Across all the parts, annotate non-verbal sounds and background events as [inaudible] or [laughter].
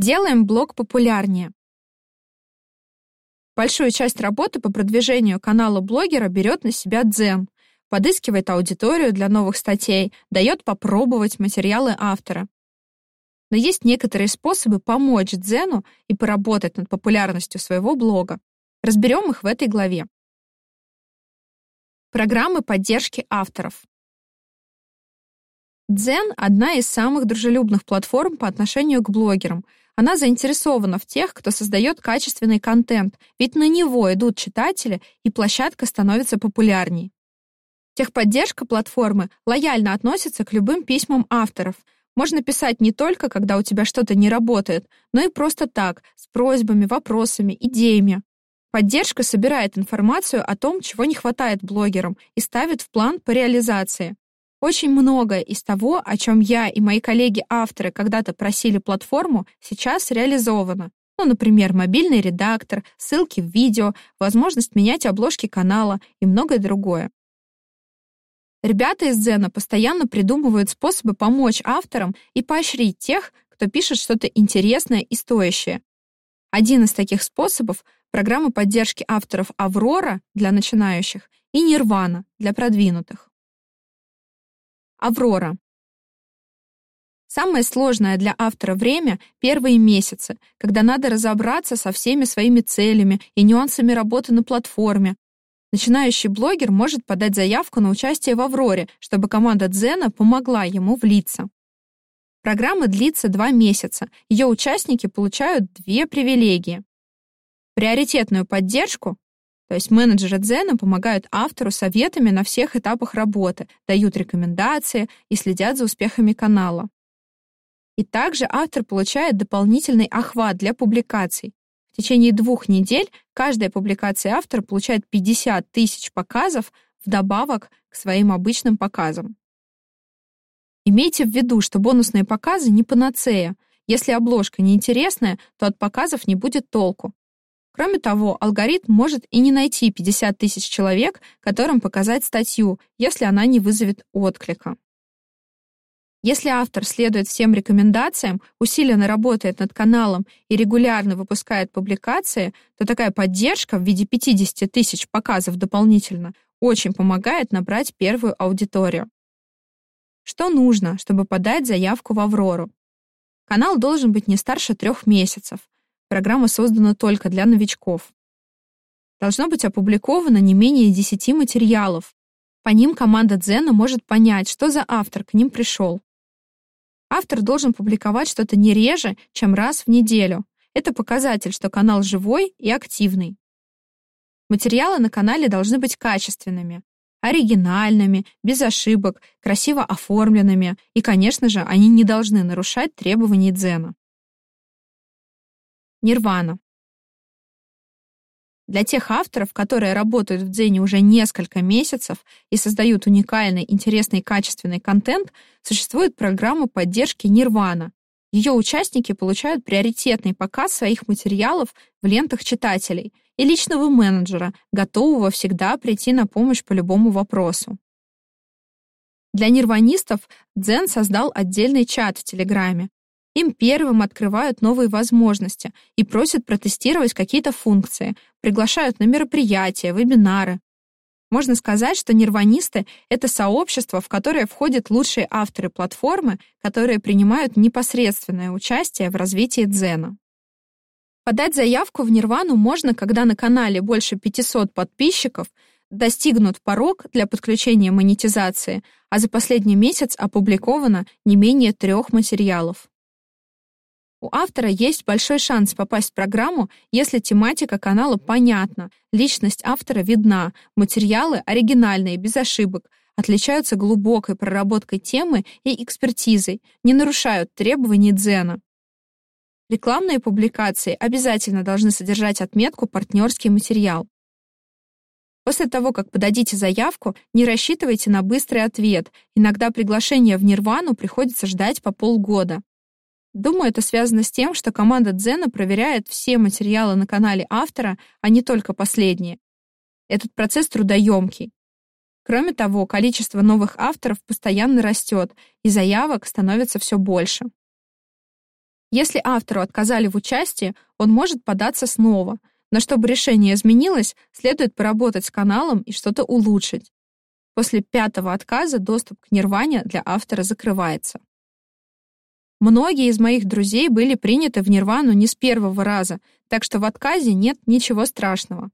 Делаем блог популярнее. Большую часть работы по продвижению канала блогера берет на себя Дзен, подыскивает аудиторию для новых статей, дает попробовать материалы автора. Но есть некоторые способы помочь Дзену и поработать над популярностью своего блога. Разберем их в этой главе. Программы поддержки авторов. Дзен — одна из самых дружелюбных платформ по отношению к блогерам. Она заинтересована в тех, кто создает качественный контент, ведь на него идут читатели, и площадка становится популярней. Техподдержка платформы лояльно относится к любым письмам авторов. Можно писать не только, когда у тебя что-то не работает, но и просто так, с просьбами, вопросами, идеями. Поддержка собирает информацию о том, чего не хватает блогерам, и ставит в план по реализации. Очень многое из того, о чем я и мои коллеги-авторы когда-то просили платформу, сейчас реализовано. Ну, например, мобильный редактор, ссылки в видео, возможность менять обложки канала и многое другое. Ребята из Зена постоянно придумывают способы помочь авторам и поощрить тех, кто пишет что-то интересное и стоящее. Один из таких способов программа поддержки авторов «Аврора» для начинающих и «Нирвана» для продвинутых. «Аврора». Самое сложное для автора время — первые месяцы, когда надо разобраться со всеми своими целями и нюансами работы на платформе. Начинающий блогер может подать заявку на участие в «Авроре», чтобы команда Дзена помогла ему влиться. Программа длится два месяца. Ее участники получают две привилегии. Приоритетную поддержку, то есть менеджеры Дзена помогают автору советами на всех этапах работы, дают рекомендации и следят за успехами канала. И также автор получает дополнительный охват для публикаций. В течение двух недель каждая публикация автора получает 50 тысяч показов вдобавок к своим обычным показам. Имейте в виду, что бонусные показы не панацея. Если обложка неинтересная, то от показов не будет толку. Кроме того, алгоритм может и не найти 50 тысяч человек, которым показать статью, если она не вызовет отклика. Если автор следует всем рекомендациям, усиленно работает над каналом и регулярно выпускает публикации, то такая поддержка в виде 50 тысяч показов дополнительно очень помогает набрать первую аудиторию. Что нужно, чтобы подать заявку в «Аврору»? Канал должен быть не старше трех месяцев. Программа создана только для новичков. Должно быть опубликовано не менее 10 материалов. По ним команда Дзена может понять, что за автор к ним пришел. Автор должен публиковать что-то не реже, чем раз в неделю. Это показатель, что канал живой и активный. Материалы на канале должны быть качественными оригинальными, без ошибок, красиво оформленными, и, конечно же, они не должны нарушать требований дзена. Нирвана. Для тех авторов, которые работают в Дзене уже несколько месяцев и создают уникальный, интересный и качественный контент, существует программа поддержки Нирвана. Ее участники получают приоритетный показ своих материалов в лентах читателей — и личного менеджера, готового всегда прийти на помощь по любому вопросу. Для нирванистов Дзен создал отдельный чат в Телеграме. Им первым открывают новые возможности и просят протестировать какие-то функции, приглашают на мероприятия, вебинары. Можно сказать, что нирванисты — это сообщество, в которое входят лучшие авторы платформы, которые принимают непосредственное участие в развитии дзена. Подать заявку в Нирвану можно, когда на канале больше 500 подписчиков, достигнут порог для подключения монетизации, а за последний месяц опубликовано не менее трех материалов. У автора есть большой шанс попасть в программу, если тематика канала понятна, личность автора видна, материалы оригинальные, без ошибок, отличаются глубокой проработкой темы и экспертизой, не нарушают требований Дзена. Рекламные публикации обязательно должны содержать отметку «Партнерский материал». После того, как подадите заявку, не рассчитывайте на быстрый ответ. Иногда приглашение в Нирвану приходится ждать по полгода. Думаю, это связано с тем, что команда Дзена проверяет все материалы на канале автора, а не только последние. Этот процесс трудоемкий. Кроме того, количество новых авторов постоянно растет, и заявок становится все больше. Если автору отказали в участии, он может податься снова, но чтобы решение изменилось, следует поработать с каналом и что-то улучшить. После пятого отказа доступ к Нирване для автора закрывается. Многие из моих друзей были приняты в Нирвану не с первого раза, так что в отказе нет ничего страшного.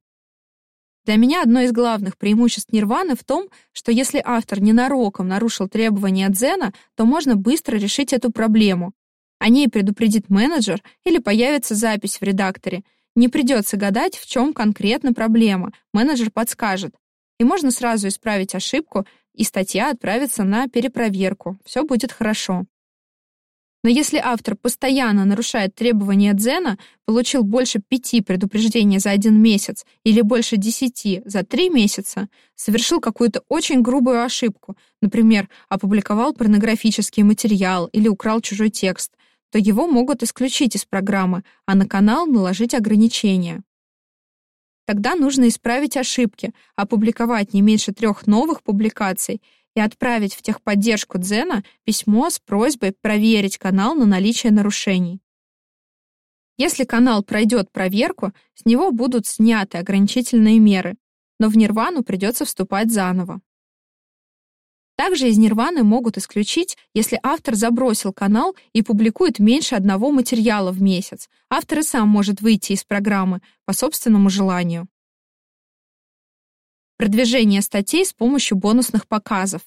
Для меня одно из главных преимуществ Нирваны в том, что если автор ненароком нарушил требования Дзена, то можно быстро решить эту проблему. О ней предупредит менеджер или появится запись в редакторе. Не придется гадать, в чем конкретно проблема, менеджер подскажет. И можно сразу исправить ошибку, и статья отправится на перепроверку. Все будет хорошо. Но если автор постоянно нарушает требования Дзена, получил больше пяти предупреждений за один месяц или больше десяти за три месяца, совершил какую-то очень грубую ошибку, например, опубликовал порнографический материал или украл чужой текст, то его могут исключить из программы, а на канал наложить ограничения. Тогда нужно исправить ошибки, опубликовать не меньше трех новых публикаций и отправить в техподдержку Дзена письмо с просьбой проверить канал на наличие нарушений. Если канал пройдет проверку, с него будут сняты ограничительные меры, но в Нирвану придется вступать заново. Также из Нирваны могут исключить, если автор забросил канал и публикует меньше одного материала в месяц. Автор и сам может выйти из программы по собственному желанию. Продвижение статей с помощью бонусных показов.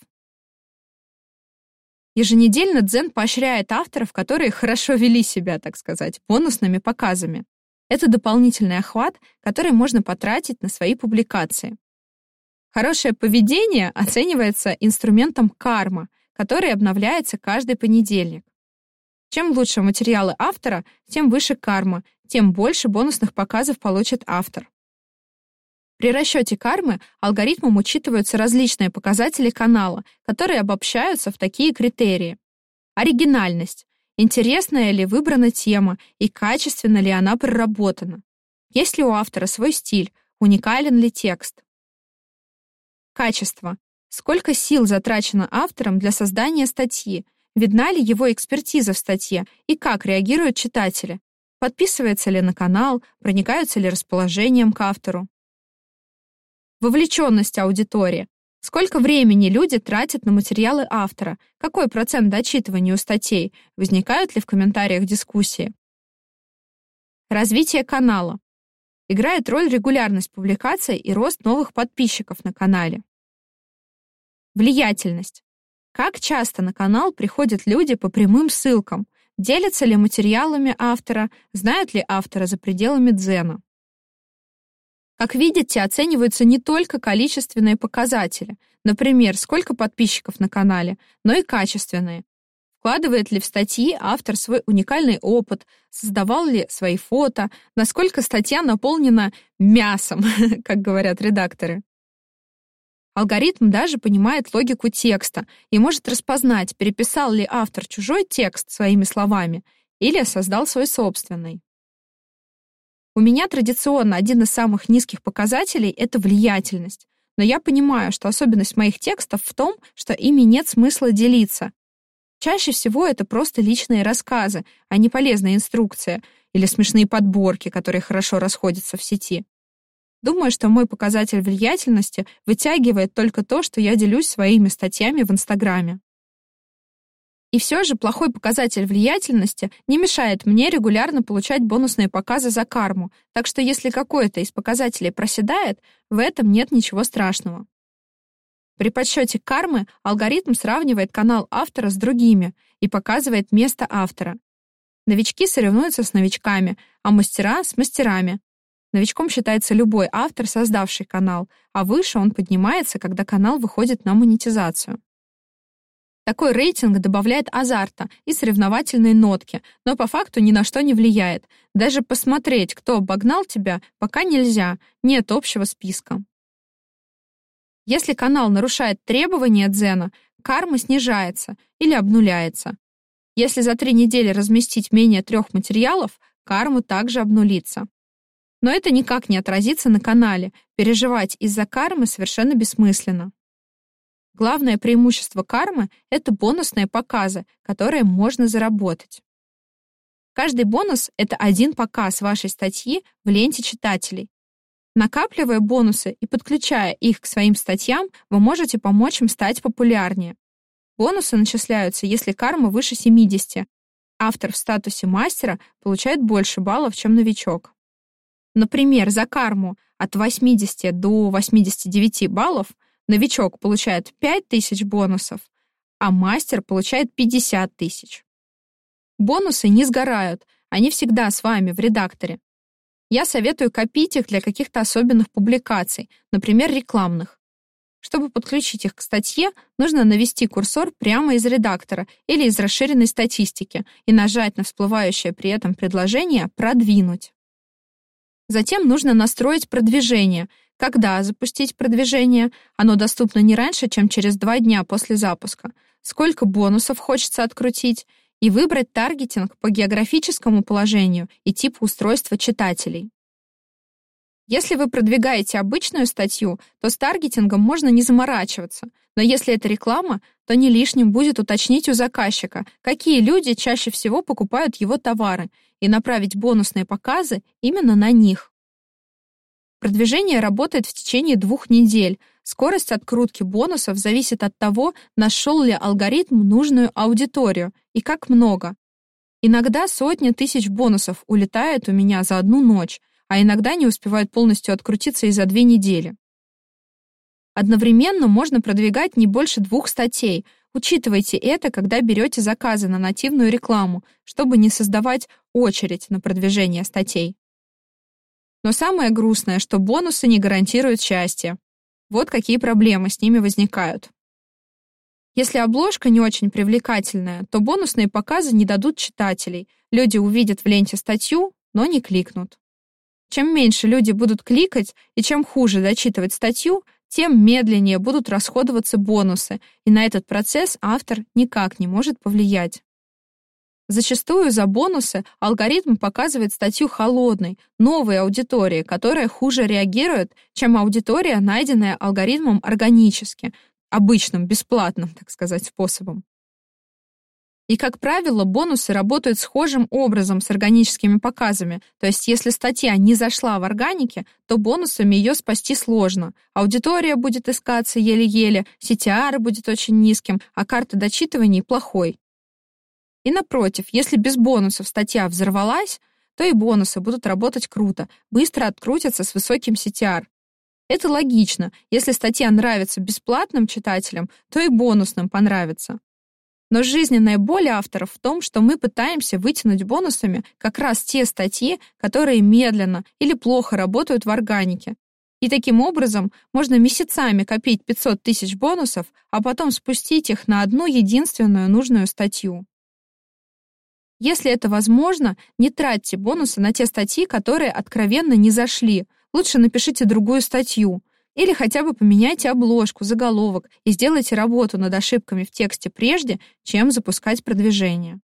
Еженедельно Дзен поощряет авторов, которые хорошо вели себя, так сказать, бонусными показами. Это дополнительный охват, который можно потратить на свои публикации. Хорошее поведение оценивается инструментом карма, который обновляется каждый понедельник. Чем лучше материалы автора, тем выше карма, тем больше бонусных показов получит автор. При расчете кармы алгоритмом учитываются различные показатели канала, которые обобщаются в такие критерии. Оригинальность. Интересная ли выбрана тема и качественно ли она проработана. Есть ли у автора свой стиль, уникален ли текст. Качество. Сколько сил затрачено автором для создания статьи, видна ли его экспертиза в статье и как реагируют читатели, подписывается ли на канал, проникаются ли расположением к автору вовлеченность аудитории. Сколько времени люди тратят на материалы автора? Какой процент дочитывания у статей? Возникают ли в комментариях дискуссии? Развитие канала. Играет роль регулярность публикаций и рост новых подписчиков на канале. Влиятельность. Как часто на канал приходят люди по прямым ссылкам? Делятся ли материалами автора? Знают ли автора за пределами дзена? Как видите, оцениваются не только количественные показатели, например, сколько подписчиков на канале, но и качественные. Вкладывает ли в статьи автор свой уникальный опыт, создавал ли свои фото, насколько статья наполнена мясом, [laughs] как говорят редакторы. Алгоритм даже понимает логику текста и может распознать, переписал ли автор чужой текст своими словами или создал свой собственный. У меня традиционно один из самых низких показателей — это влиятельность. Но я понимаю, что особенность моих текстов в том, что ими нет смысла делиться. Чаще всего это просто личные рассказы, а не полезная инструкция или смешные подборки, которые хорошо расходятся в сети. Думаю, что мой показатель влиятельности вытягивает только то, что я делюсь своими статьями в Инстаграме. И все же плохой показатель влиятельности не мешает мне регулярно получать бонусные показы за карму, так что если какой-то из показателей проседает, в этом нет ничего страшного. При подсчете кармы алгоритм сравнивает канал автора с другими и показывает место автора. Новички соревнуются с новичками, а мастера — с мастерами. Новичком считается любой автор, создавший канал, а выше он поднимается, когда канал выходит на монетизацию. Такой рейтинг добавляет азарта и соревновательные нотки, но по факту ни на что не влияет. Даже посмотреть, кто обогнал тебя, пока нельзя, нет общего списка. Если канал нарушает требования Дзена, карма снижается или обнуляется. Если за три недели разместить менее трех материалов, карма также обнулится. Но это никак не отразится на канале. Переживать из-за кармы совершенно бессмысленно. Главное преимущество кармы — это бонусные показы, которые можно заработать. Каждый бонус — это один показ вашей статьи в ленте читателей. Накапливая бонусы и подключая их к своим статьям, вы можете помочь им стать популярнее. Бонусы начисляются, если карма выше 70. Автор в статусе мастера получает больше баллов, чем новичок. Например, за карму от 80 до 89 баллов новичок получает 5000 бонусов, а мастер получает 50 тысяч. Бонусы не сгорают, они всегда с вами в редакторе. Я советую копить их для каких-то особенных публикаций, например, рекламных. Чтобы подключить их к статье, нужно навести курсор прямо из редактора или из расширенной статистики и нажать на всплывающее при этом предложение «Продвинуть». Затем нужно настроить продвижение. Когда запустить продвижение? Оно доступно не раньше, чем через два дня после запуска. Сколько бонусов хочется открутить? и выбрать таргетинг по географическому положению и типу устройства читателей. Если вы продвигаете обычную статью, то с таргетингом можно не заморачиваться, но если это реклама, то не лишним будет уточнить у заказчика, какие люди чаще всего покупают его товары, и направить бонусные показы именно на них. Продвижение работает в течение двух недель. Скорость открутки бонусов зависит от того, нашел ли алгоритм нужную аудиторию и как много. Иногда сотни тысяч бонусов улетает у меня за одну ночь, а иногда не успевают полностью открутиться и за две недели. Одновременно можно продвигать не больше двух статей. Учитывайте это, когда берете заказы на нативную рекламу, чтобы не создавать очередь на продвижение статей. Но самое грустное, что бонусы не гарантируют счастье. Вот какие проблемы с ними возникают. Если обложка не очень привлекательная, то бонусные показы не дадут читателей. Люди увидят в ленте статью, но не кликнут. Чем меньше люди будут кликать и чем хуже дочитывать статью, тем медленнее будут расходоваться бонусы, и на этот процесс автор никак не может повлиять. Зачастую за бонусы алгоритм показывает статью холодной, новой аудитории, которая хуже реагирует, чем аудитория, найденная алгоритмом органически, обычным, бесплатным, так сказать, способом. И, как правило, бонусы работают схожим образом с органическими показами. То есть, если статья не зашла в органике, то бонусами ее спасти сложно. Аудитория будет искаться еле-еле, CTR будет очень низким, а карта дочитываний плохой. И напротив, если без бонусов статья взорвалась, то и бонусы будут работать круто, быстро открутятся с высоким CTR. Это логично. Если статья нравится бесплатным читателям, то и бонусным понравится. Но жизненная боль авторов в том, что мы пытаемся вытянуть бонусами как раз те статьи, которые медленно или плохо работают в органике. И таким образом можно месяцами копить 500 тысяч бонусов, а потом спустить их на одну единственную нужную статью. Если это возможно, не тратьте бонусы на те статьи, которые откровенно не зашли. Лучше напишите другую статью. Или хотя бы поменяйте обложку, заголовок и сделайте работу над ошибками в тексте прежде, чем запускать продвижение.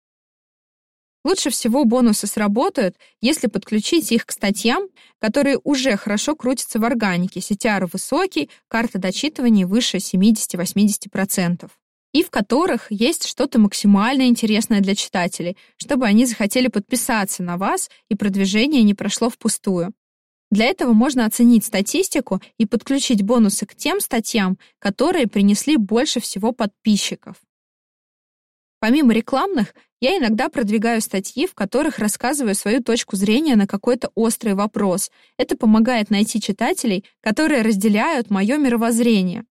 Лучше всего бонусы сработают, если подключить их к статьям, которые уже хорошо крутятся в органике, CTR высокий, карта дочитывания выше 70-80% и в которых есть что-то максимально интересное для читателей, чтобы они захотели подписаться на вас и продвижение не прошло впустую. Для этого можно оценить статистику и подключить бонусы к тем статьям, которые принесли больше всего подписчиков. Помимо рекламных, я иногда продвигаю статьи, в которых рассказываю свою точку зрения на какой-то острый вопрос. Это помогает найти читателей, которые разделяют мое мировоззрение.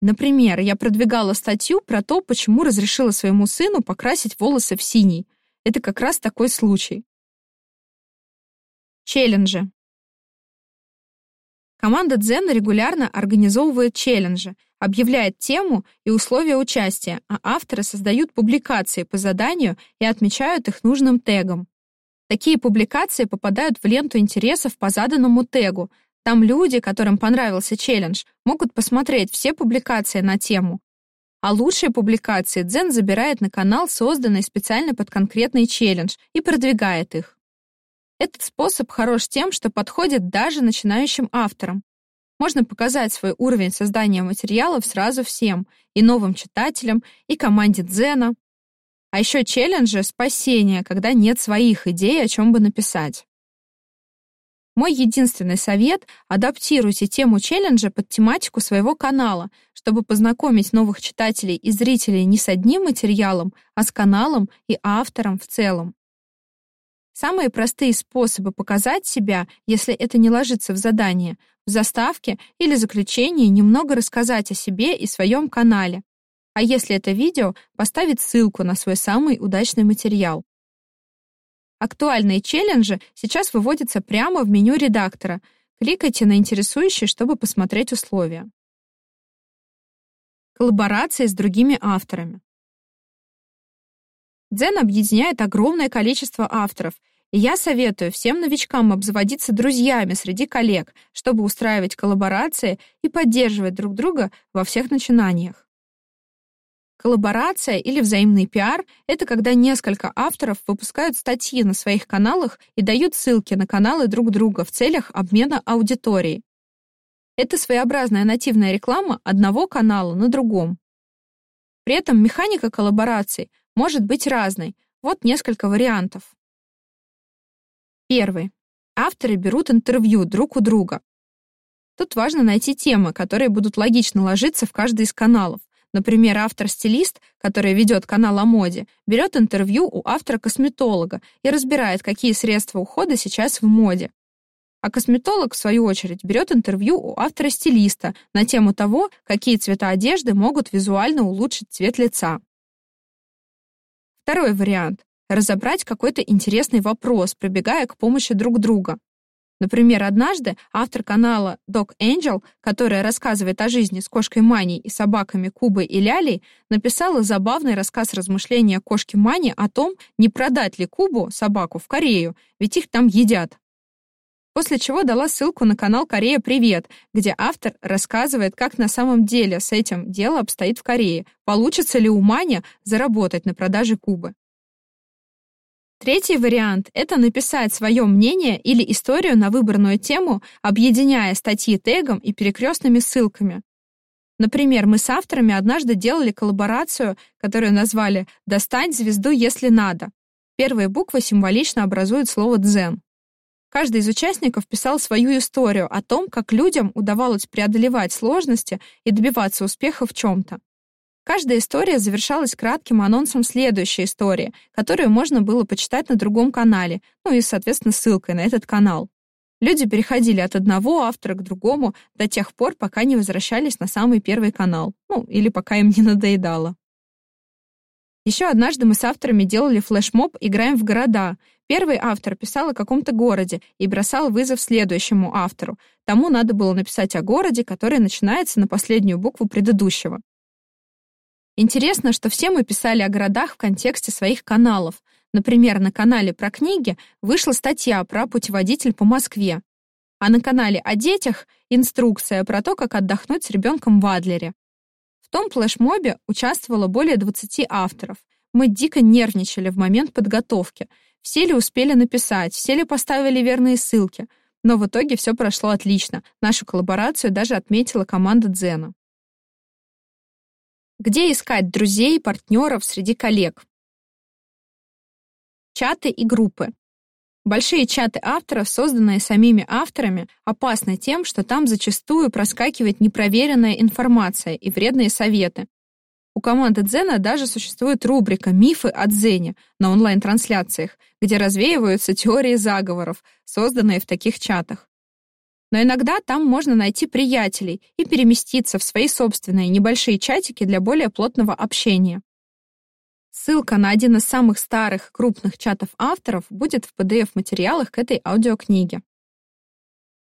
Например, я продвигала статью про то, почему разрешила своему сыну покрасить волосы в синий. Это как раз такой случай. Челленджи. Команда Дзен регулярно организовывает челленджи, объявляет тему и условия участия, а авторы создают публикации по заданию и отмечают их нужным тегом. Такие публикации попадают в ленту интересов по заданному тегу, там люди, которым понравился челлендж, могут посмотреть все публикации на тему. А лучшие публикации Дзен забирает на канал, созданный специально под конкретный челлендж, и продвигает их. Этот способ хорош тем, что подходит даже начинающим авторам. Можно показать свой уровень создания материалов сразу всем, и новым читателям, и команде Дзена. А еще челленджи — спасение, когда нет своих идей, о чем бы написать. Мой единственный совет — адаптируйте тему челленджа под тематику своего канала, чтобы познакомить новых читателей и зрителей не с одним материалом, а с каналом и автором в целом. Самые простые способы показать себя, если это не ложится в задание, в заставке или заключении немного рассказать о себе и своем канале. А если это видео, поставить ссылку на свой самый удачный материал. Актуальные челленджи сейчас выводятся прямо в меню редактора. Кликайте на интересующий, чтобы посмотреть условия. Коллаборации с другими авторами. Дзен объединяет огромное количество авторов, и я советую всем новичкам обзаводиться друзьями среди коллег, чтобы устраивать коллаборации и поддерживать друг друга во всех начинаниях. Коллаборация или взаимный пиар — это когда несколько авторов выпускают статьи на своих каналах и дают ссылки на каналы друг друга в целях обмена аудиторией. Это своеобразная нативная реклама одного канала на другом. При этом механика коллабораций может быть разной. Вот несколько вариантов. Первый. Авторы берут интервью друг у друга. Тут важно найти темы, которые будут логично ложиться в каждый из каналов. Например, автор-стилист, который ведет канал о моде, берет интервью у автора-косметолога и разбирает, какие средства ухода сейчас в моде. А косметолог, в свою очередь, берет интервью у автора-стилиста на тему того, какие цвета одежды могут визуально улучшить цвет лица. Второй вариант — разобрать какой-то интересный вопрос, прибегая к помощи друг друга. Например, однажды автор канала Dog Angel, которая рассказывает о жизни с кошкой Мани и собаками Кубой и Лялей, написала забавный рассказ размышления кошки Мани о том, не продать ли Кубу, собаку, в Корею, ведь их там едят. После чего дала ссылку на канал «Корея. Привет», где автор рассказывает, как на самом деле с этим дело обстоит в Корее, получится ли у Мани заработать на продаже Кубы. Третий вариант — это написать свое мнение или историю на выбранную тему, объединяя статьи тегом и перекрестными ссылками. Например, мы с авторами однажды делали коллаборацию, которую назвали «Достать звезду, если надо». Первые буквы символично образуют слово «дзен». Каждый из участников писал свою историю о том, как людям удавалось преодолевать сложности и добиваться успеха в чем-то. Каждая история завершалась кратким анонсом следующей истории, которую можно было почитать на другом канале, ну и, соответственно, ссылкой на этот канал. Люди переходили от одного автора к другому до тех пор, пока не возвращались на самый первый канал, ну или пока им не надоедало. Еще однажды мы с авторами делали флешмоб «Играем в города». Первый автор писал о каком-то городе и бросал вызов следующему автору. Тому надо было написать о городе, который начинается на последнюю букву предыдущего. Интересно, что все мы писали о городах в контексте своих каналов. Например, на канале про книги вышла статья про путеводитель по Москве, а на канале о детях — инструкция про то, как отдохнуть с ребенком в Адлере. В том флешмобе участвовало более 20 авторов. Мы дико нервничали в момент подготовки. Все ли успели написать, все ли поставили верные ссылки. Но в итоге все прошло отлично. Нашу коллаборацию даже отметила команда Дзена. Где искать друзей и партнеров среди коллег? Чаты и группы. Большие чаты авторов, созданные самими авторами, опасны тем, что там зачастую проскакивает непроверенная информация и вредные советы. У команды Дзена даже существует рубрика «Мифы о Дзене» на онлайн-трансляциях, где развеиваются теории заговоров, созданные в таких чатах. Но иногда там можно найти приятелей и переместиться в свои собственные небольшие чатики для более плотного общения. Ссылка на один из самых старых крупных чатов авторов будет в PDF-материалах к этой аудиокниге.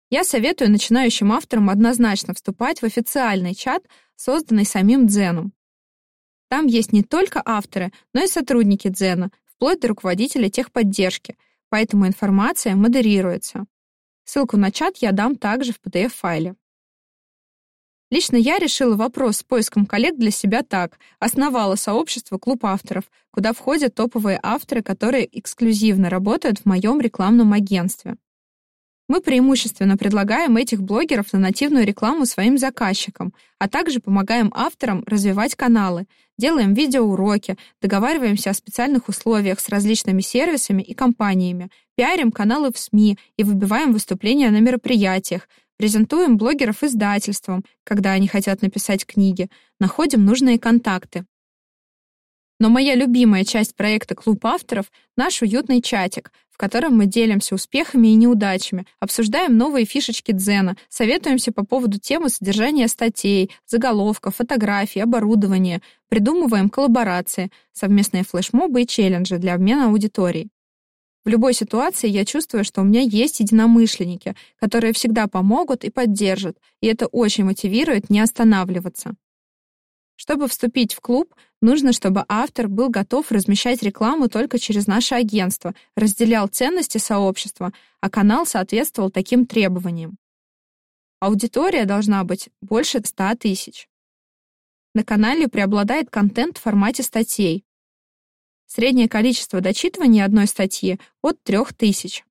Я советую начинающим авторам однозначно вступать в официальный чат, созданный самим Дзеном. Там есть не только авторы, но и сотрудники Дзена, вплоть до руководителя техподдержки, поэтому информация модерируется. Ссылку на чат я дам также в PDF-файле. Лично я решила вопрос с поиском коллег для себя так. Основала сообщество «Клуб авторов», куда входят топовые авторы, которые эксклюзивно работают в моем рекламном агентстве. Мы преимущественно предлагаем этих блогеров на нативную рекламу своим заказчикам, а также помогаем авторам развивать каналы, делаем видеоуроки, договариваемся о специальных условиях с различными сервисами и компаниями, пиарим каналы в СМИ и выбиваем выступления на мероприятиях, презентуем блогеров издательствам, когда они хотят написать книги, находим нужные контакты. Но моя любимая часть проекта «Клуб авторов» — наш уютный чатик, в котором мы делимся успехами и неудачами, обсуждаем новые фишечки дзена, советуемся по поводу темы содержания статей, заголовков, фотографий, оборудования, придумываем коллаборации, совместные флешмобы и челленджи для обмена аудиторией. В любой ситуации я чувствую, что у меня есть единомышленники, которые всегда помогут и поддержат, и это очень мотивирует не останавливаться. Чтобы вступить в клуб, нужно, чтобы автор был готов размещать рекламу только через наше агентство, разделял ценности сообщества, а канал соответствовал таким требованиям. Аудитория должна быть больше 100 тысяч. На канале преобладает контент в формате статей. Среднее количество дочитывания одной статьи от 3000.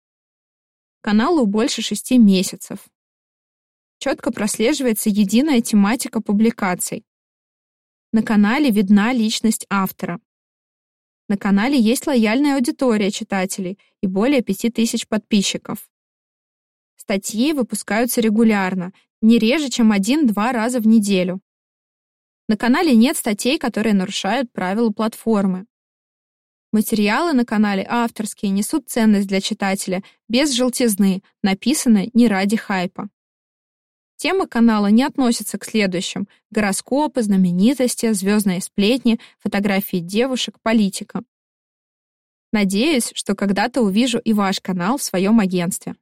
Каналу больше 6 месяцев. Четко прослеживается единая тематика публикаций. На канале видна личность автора. На канале есть лояльная аудитория читателей и более 5000 подписчиков. Статьи выпускаются регулярно, не реже, чем один-два раза в неделю. На канале нет статей, которые нарушают правила платформы. Материалы на канале авторские несут ценность для читателя, без желтизны, написаны не ради хайпа. Темы канала не относятся к следующим — гороскопы, знаменитости, звездные сплетни, фотографии девушек, политика. Надеюсь, что когда-то увижу и ваш канал в своем агентстве.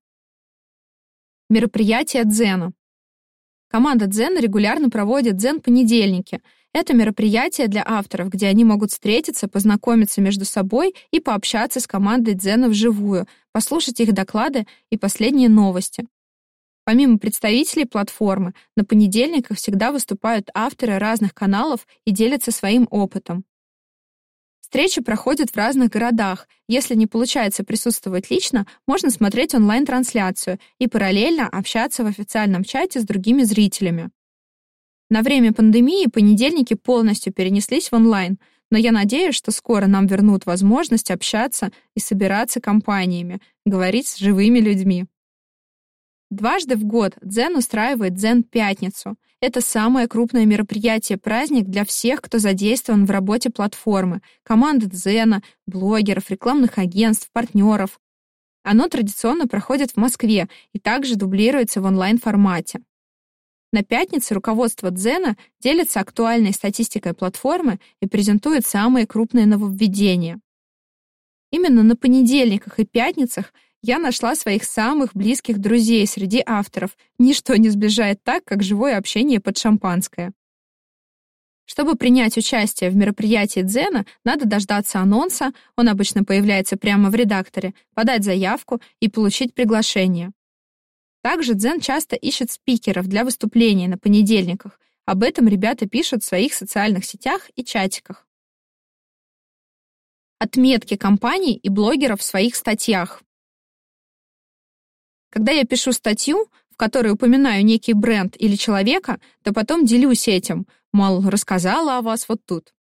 Мероприятие Дзена. Команда Дзена регулярно проводит Дзен-понедельники. Это мероприятие для авторов, где они могут встретиться, познакомиться между собой и пообщаться с командой Дзена вживую, послушать их доклады и последние новости. Помимо представителей платформы, на понедельниках всегда выступают авторы разных каналов и делятся своим опытом. Встречи проходят в разных городах. Если не получается присутствовать лично, можно смотреть онлайн-трансляцию и параллельно общаться в официальном чате с другими зрителями. На время пандемии понедельники полностью перенеслись в онлайн, но я надеюсь, что скоро нам вернут возможность общаться и собираться компаниями, говорить с живыми людьми. Дважды в год Дзен устраивает Дзен-пятницу. Это самое крупное мероприятие-праздник для всех, кто задействован в работе платформы, команды Дзена, блогеров, рекламных агентств, партнеров. Оно традиционно проходит в Москве и также дублируется в онлайн-формате. На пятнице руководство Дзена делится актуальной статистикой платформы и презентует самые крупные нововведения. Именно на понедельниках и пятницах я нашла своих самых близких друзей среди авторов. Ничто не сближает так, как живое общение под шампанское. Чтобы принять участие в мероприятии Дзена, надо дождаться анонса, он обычно появляется прямо в редакторе, подать заявку и получить приглашение. Также Дзен часто ищет спикеров для выступлений на понедельниках. Об этом ребята пишут в своих социальных сетях и чатиках. Отметки компаний и блогеров в своих статьях. Когда я пишу статью, в которой упоминаю некий бренд или человека, то потом делюсь этим, мол, рассказала о вас вот тут.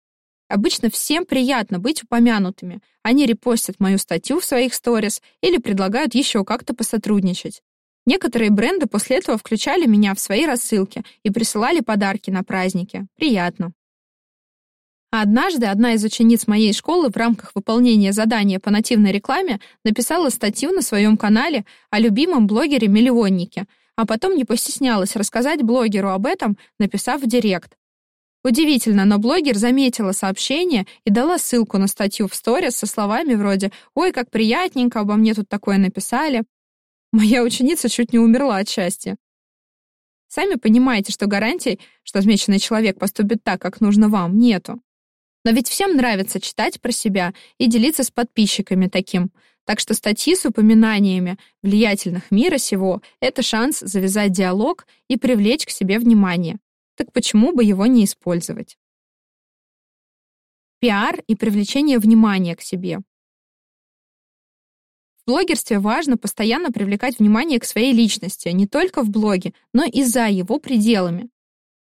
Обычно всем приятно быть упомянутыми. Они репостят мою статью в своих сторис или предлагают еще как-то посотрудничать. Некоторые бренды после этого включали меня в свои рассылки и присылали подарки на праздники. Приятно. А однажды одна из учениц моей школы в рамках выполнения задания по нативной рекламе написала статью на своем канале о любимом блогере-миллионнике, а потом не постеснялась рассказать блогеру об этом, написав в директ. Удивительно, но блогер заметила сообщение и дала ссылку на статью в сторис со словами вроде «Ой, как приятненько, обо мне тут такое написали». Моя ученица чуть не умерла от счастья. Сами понимаете, что гарантий, что отмеченный человек поступит так, как нужно вам, нету. Но ведь всем нравится читать про себя и делиться с подписчиками таким. Так что статьи с упоминаниями влиятельных мира сего — это шанс завязать диалог и привлечь к себе внимание. Так почему бы его не использовать? Пиар и привлечение внимания к себе. В блогерстве важно постоянно привлекать внимание к своей личности, не только в блоге, но и за его пределами.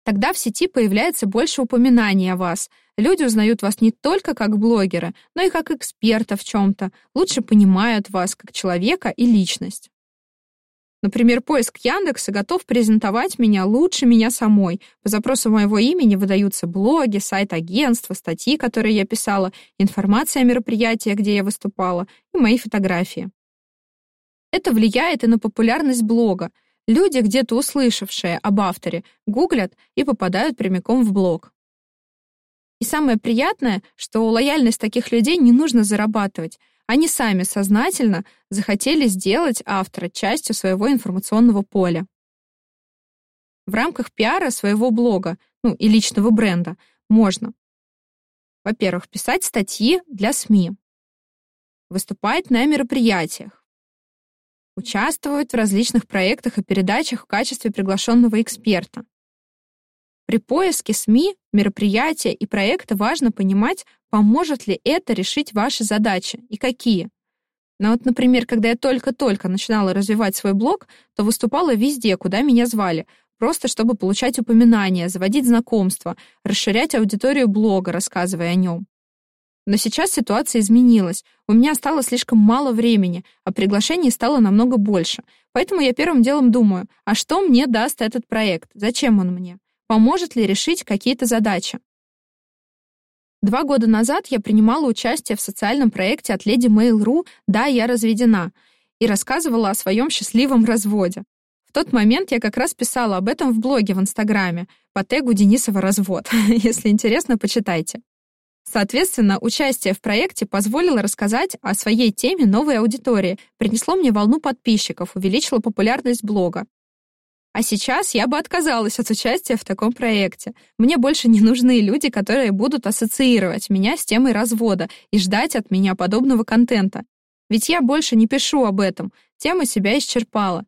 Тогда в сети появляется больше упоминаний о вас. Люди узнают вас не только как блогера, но и как эксперта в чем-то, лучше понимают вас как человека и личность. Например, поиск Яндекса готов презентовать меня лучше меня самой. По запросу моего имени выдаются блоги, сайт агентства, статьи, которые я писала, информация о мероприятиях, где я выступала, и мои фотографии. Это влияет и на популярность блога. Люди, где-то услышавшие об авторе, гуглят и попадают прямиком в блог. И самое приятное, что лояльность таких людей не нужно зарабатывать. Они сами сознательно захотели сделать автора частью своего информационного поля. В рамках пиара своего блога, ну и личного бренда, можно, во-первых, писать статьи для СМИ, выступать на мероприятиях, участвовать в различных проектах и передачах в качестве приглашенного эксперта. При поиске СМИ, мероприятия и проекта важно понимать, Поможет ли это решить ваши задачи и какие? Ну вот, например, когда я только-только начинала развивать свой блог, то выступала везде, куда меня звали, просто чтобы получать упоминания, заводить знакомства, расширять аудиторию блога, рассказывая о нем. Но сейчас ситуация изменилась. У меня стало слишком мало времени, а приглашений стало намного больше. Поэтому я первым делом думаю, а что мне даст этот проект? Зачем он мне? Поможет ли решить какие-то задачи? Два года назад я принимала участие в социальном проекте от леди Mail.ru «Да, я разведена» и рассказывала о своем счастливом разводе. В тот момент я как раз писала об этом в блоге в Инстаграме по тегу Денисова развод. [laughs] Если интересно, почитайте. Соответственно, участие в проекте позволило рассказать о своей теме новой аудитории, принесло мне волну подписчиков, увеличило популярность блога. А сейчас я бы отказалась от участия в таком проекте. Мне больше не нужны люди, которые будут ассоциировать меня с темой развода и ждать от меня подобного контента. Ведь я больше не пишу об этом, тема себя исчерпала.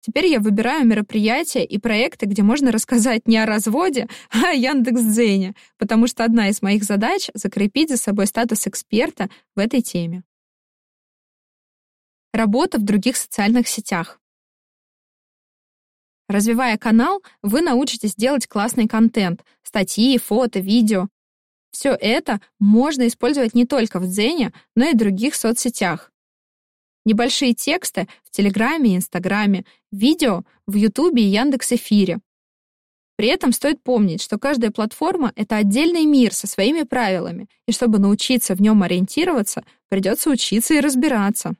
Теперь я выбираю мероприятия и проекты, где можно рассказать не о разводе, [laughs] а о Яндекс.Дзене, потому что одна из моих задач — закрепить за собой статус эксперта в этой теме. Работа в других социальных сетях. Развивая канал, вы научитесь делать классный контент, статьи, фото, видео. Все это можно использовать не только в Дзене, но и в других соцсетях. Небольшие тексты в Телеграме и Инстаграме, видео в Ютубе и Яндекс.Эфире. При этом стоит помнить, что каждая платформа — это отдельный мир со своими правилами, и чтобы научиться в нем ориентироваться, придется учиться и разбираться.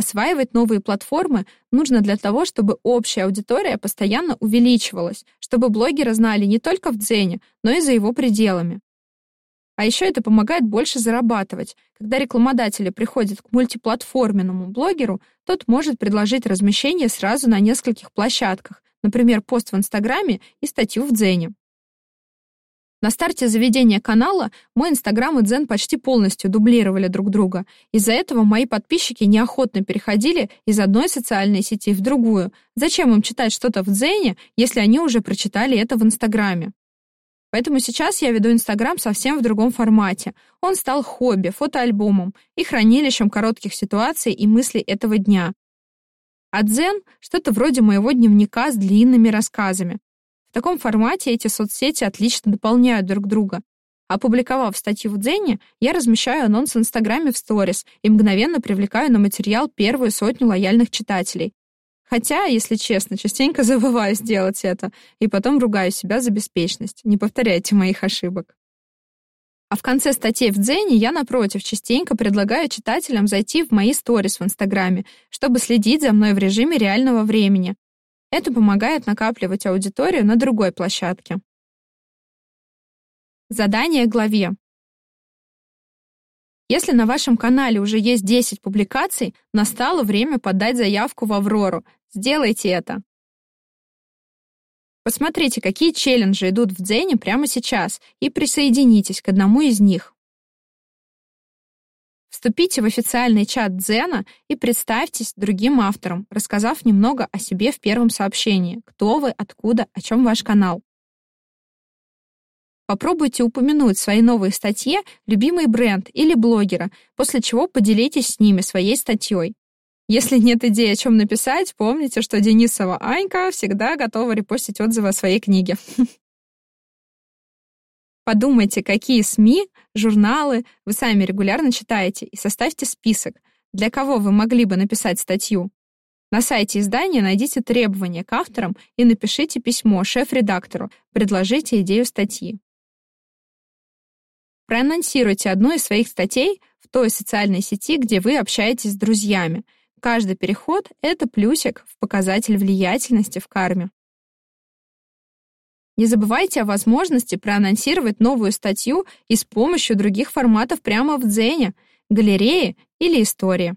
Осваивать новые платформы нужно для того, чтобы общая аудитория постоянно увеличивалась, чтобы блогеры знали не только в Дзене, но и за его пределами. А еще это помогает больше зарабатывать. Когда рекламодатели приходят к мультиплатформенному блогеру, тот может предложить размещение сразу на нескольких площадках, например, пост в Инстаграме и статью в Дзене. На старте заведения канала мой Инстаграм и Дзен почти полностью дублировали друг друга. Из-за этого мои подписчики неохотно переходили из одной социальной сети в другую. Зачем им читать что-то в Дзене, если они уже прочитали это в Инстаграме? Поэтому сейчас я веду Инстаграм совсем в другом формате. Он стал хобби, фотоальбомом и хранилищем коротких ситуаций и мыслей этого дня. А Дзен — что-то вроде моего дневника с длинными рассказами, в таком формате эти соцсети отлично дополняют друг друга. Опубликовав статью в Дзене, я размещаю анонс в Инстаграме в сторис и мгновенно привлекаю на материал первую сотню лояльных читателей. Хотя, если честно, частенько [laughs] забываю сделать это, и потом ругаю себя за беспечность. Не повторяйте моих ошибок. А в конце статей в Дзене я, напротив, частенько предлагаю читателям зайти в мои сторис в Инстаграме, чтобы следить за мной в режиме реального времени, это помогает накапливать аудиторию на другой площадке. Задание главе. Если на вашем канале уже есть 10 публикаций, настало время подать заявку в Аврору. Сделайте это. Посмотрите, какие челленджи идут в Дзене прямо сейчас, и присоединитесь к одному из них. Вступите в официальный чат Дзена и представьтесь другим авторам, рассказав немного о себе в первом сообщении. Кто вы, откуда, о чем ваш канал. попробуйте упомянуть в своей новой статье любимый бренд или блогера, после чего поделитесь с ними своей статьей. Если нет идеи, о чем написать, помните, что Денисова Анька всегда готова репостить отзывы о своей книге. [laughs] Подумайте, какие СМИ, журналы вы сами регулярно читаете, и составьте список, для кого вы могли бы написать статью. На сайте издания найдите требования к авторам и напишите письмо шеф-редактору, предложите идею статьи. Проанонсируйте одну из своих статей в той социальной сети, где вы общаетесь с друзьями. Каждый переход — это плюсик в показатель влиятельности в карме. Не забывайте о возможности проанонсировать новую статью и с помощью других форматов прямо в Дзене, галерее или истории.